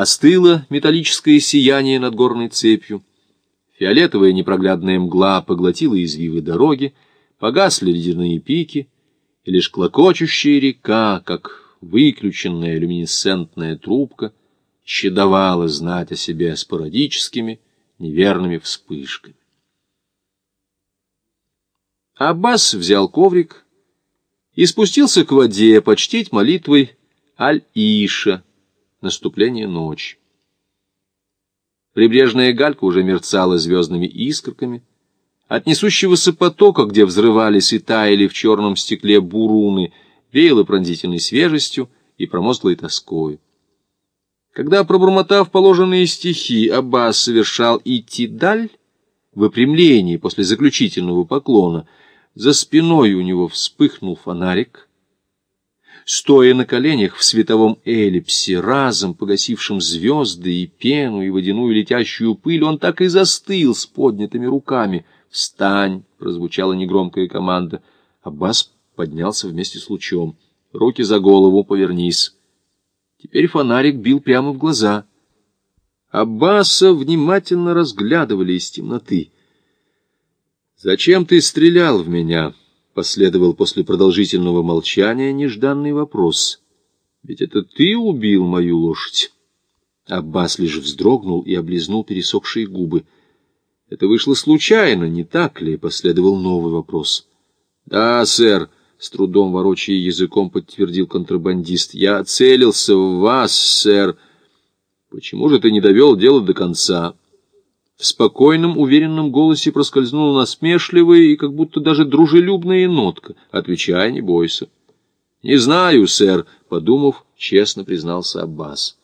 Остыло металлическое сияние над горной цепью. Фиолетовая непроглядная мгла поглотила извивы дороги, погасли ледяные пики, и лишь клокочущая река, как выключенная люминесцентная трубка, щедовала знать о себе спорадическими, неверными вспышками. Аббас взял коврик и спустился к воде почтить молитвой Аль-Иша, наступление ночи. Прибрежная галька уже мерцала звездными искорками. От несущегося потока, где взрывались и таяли в черном стекле буруны, веяло пронзительной свежестью и промозглой тоской. Когда, пробормотав положенные стихи, Аббас совершал идти даль, выпрямлении после заключительного поклона, за спиной у него вспыхнул фонарик — Стоя на коленях в световом эллипсе, разом погасившем звезды и пену, и водяную летящую пыль, он так и застыл с поднятыми руками. «Встань!» — прозвучала негромкая команда. Аббас поднялся вместе с лучом. «Руки за голову, повернись!» Теперь фонарик бил прямо в глаза. Аббаса внимательно разглядывали из темноты. «Зачем ты стрелял в меня?» Последовал после продолжительного молчания нежданный вопрос. «Ведь это ты убил мою лошадь?» Аббас лишь вздрогнул и облизнул пересохшие губы. «Это вышло случайно, не так ли?» — последовал новый вопрос. «Да, сэр», — с трудом ворочая языком подтвердил контрабандист. «Я целился в вас, сэр. Почему же ты не довел дело до конца?» В спокойном, уверенном голосе проскользнула насмешливая и как будто даже дружелюбная нотка. «Отвечай, не бойся». «Не знаю, сэр», — подумав, честно признался Аббас.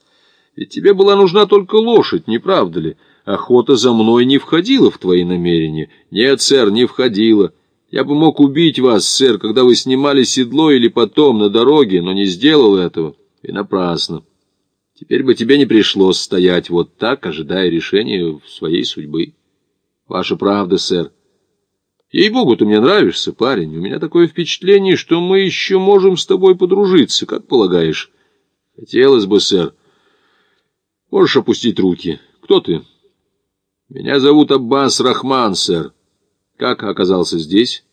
«Ведь тебе была нужна только лошадь, не правда ли? Охота за мной не входила в твои намерения». «Нет, сэр, не входила. Я бы мог убить вас, сэр, когда вы снимали седло или потом на дороге, но не сделал этого. И напрасно». Теперь бы тебе не пришлось стоять вот так, ожидая решения своей судьбы. Ваша правда, сэр. Ей-богу, ты мне нравишься, парень. У меня такое впечатление, что мы еще можем с тобой подружиться, как полагаешь? Хотелось бы, сэр. Можешь опустить руки. Кто ты? Меня зовут Аббас Рахман, сэр. Как оказался здесь?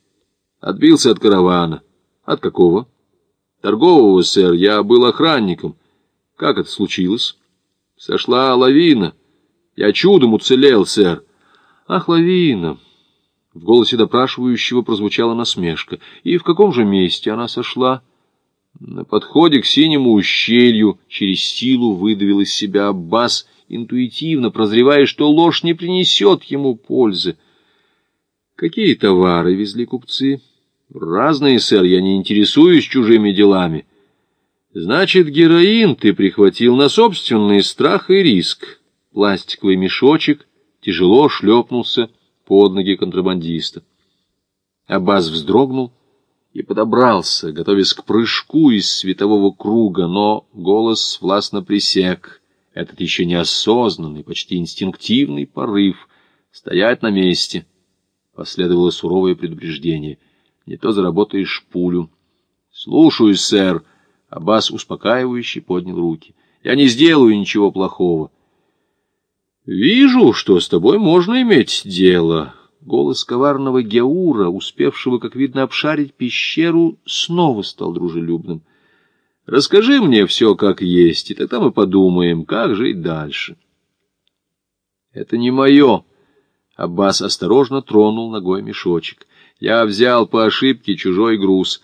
Отбился от каравана. От какого? Торгового, сэр. Я был охранником. Как это случилось? Сошла лавина. Я чудом уцелел, сэр. Ах, лавина! В голосе допрашивающего прозвучала насмешка. И в каком же месте она сошла? На подходе к синему ущелью через силу выдавил из себя Аббас, интуитивно прозревая, что ложь не принесет ему пользы. Какие товары везли купцы? Разные, сэр, я не интересуюсь чужими делами. Значит, героин ты прихватил на собственный страх и риск. Пластиковый мешочек тяжело шлепнулся под ноги контрабандиста. Аббас вздрогнул и подобрался, готовясь к прыжку из светового круга, но голос властно присек. Этот еще неосознанный, почти инстинктивный порыв стоять на месте. Последовало суровое предупреждение. Не то заработаешь пулю. — Слушаюсь, сэр, — Аббас успокаивающе поднял руки. «Я не сделаю ничего плохого». «Вижу, что с тобой можно иметь дело». Голос коварного Геура, успевшего, как видно, обшарить пещеру, снова стал дружелюбным. «Расскажи мне все как есть, и тогда мы подумаем, как жить дальше». «Это не мое». Аббас осторожно тронул ногой мешочек. «Я взял по ошибке чужой груз».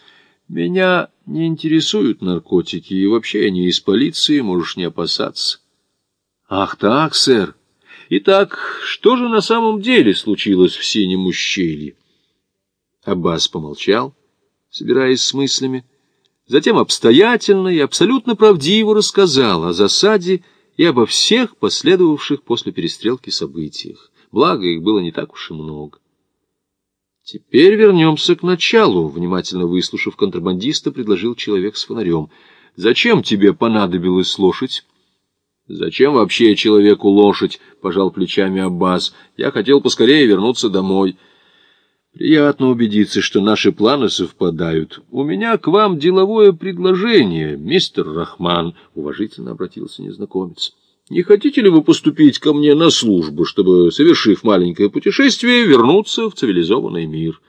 Меня не интересуют наркотики, и вообще я не из полиции, можешь не опасаться. Ах так, сэр. Итак, что же на самом деле случилось в синем ущелье? Аббас помолчал, собираясь с мыслями, затем обстоятельно и абсолютно правдиво рассказал о засаде и обо всех последовавших после перестрелки событиях. Благо, их было не так уж и много. Теперь вернемся к началу, внимательно выслушав контрабандиста, предложил человек с фонарем. Зачем тебе понадобилась лошадь? Зачем вообще человеку лошадь? Пожал плечами Аббас. Я хотел поскорее вернуться домой. Приятно убедиться, что наши планы совпадают. У меня к вам деловое предложение, мистер Рахман, уважительно обратился незнакомец. Не хотите ли вы поступить ко мне на службу, чтобы, совершив маленькое путешествие, вернуться в цивилизованный мир?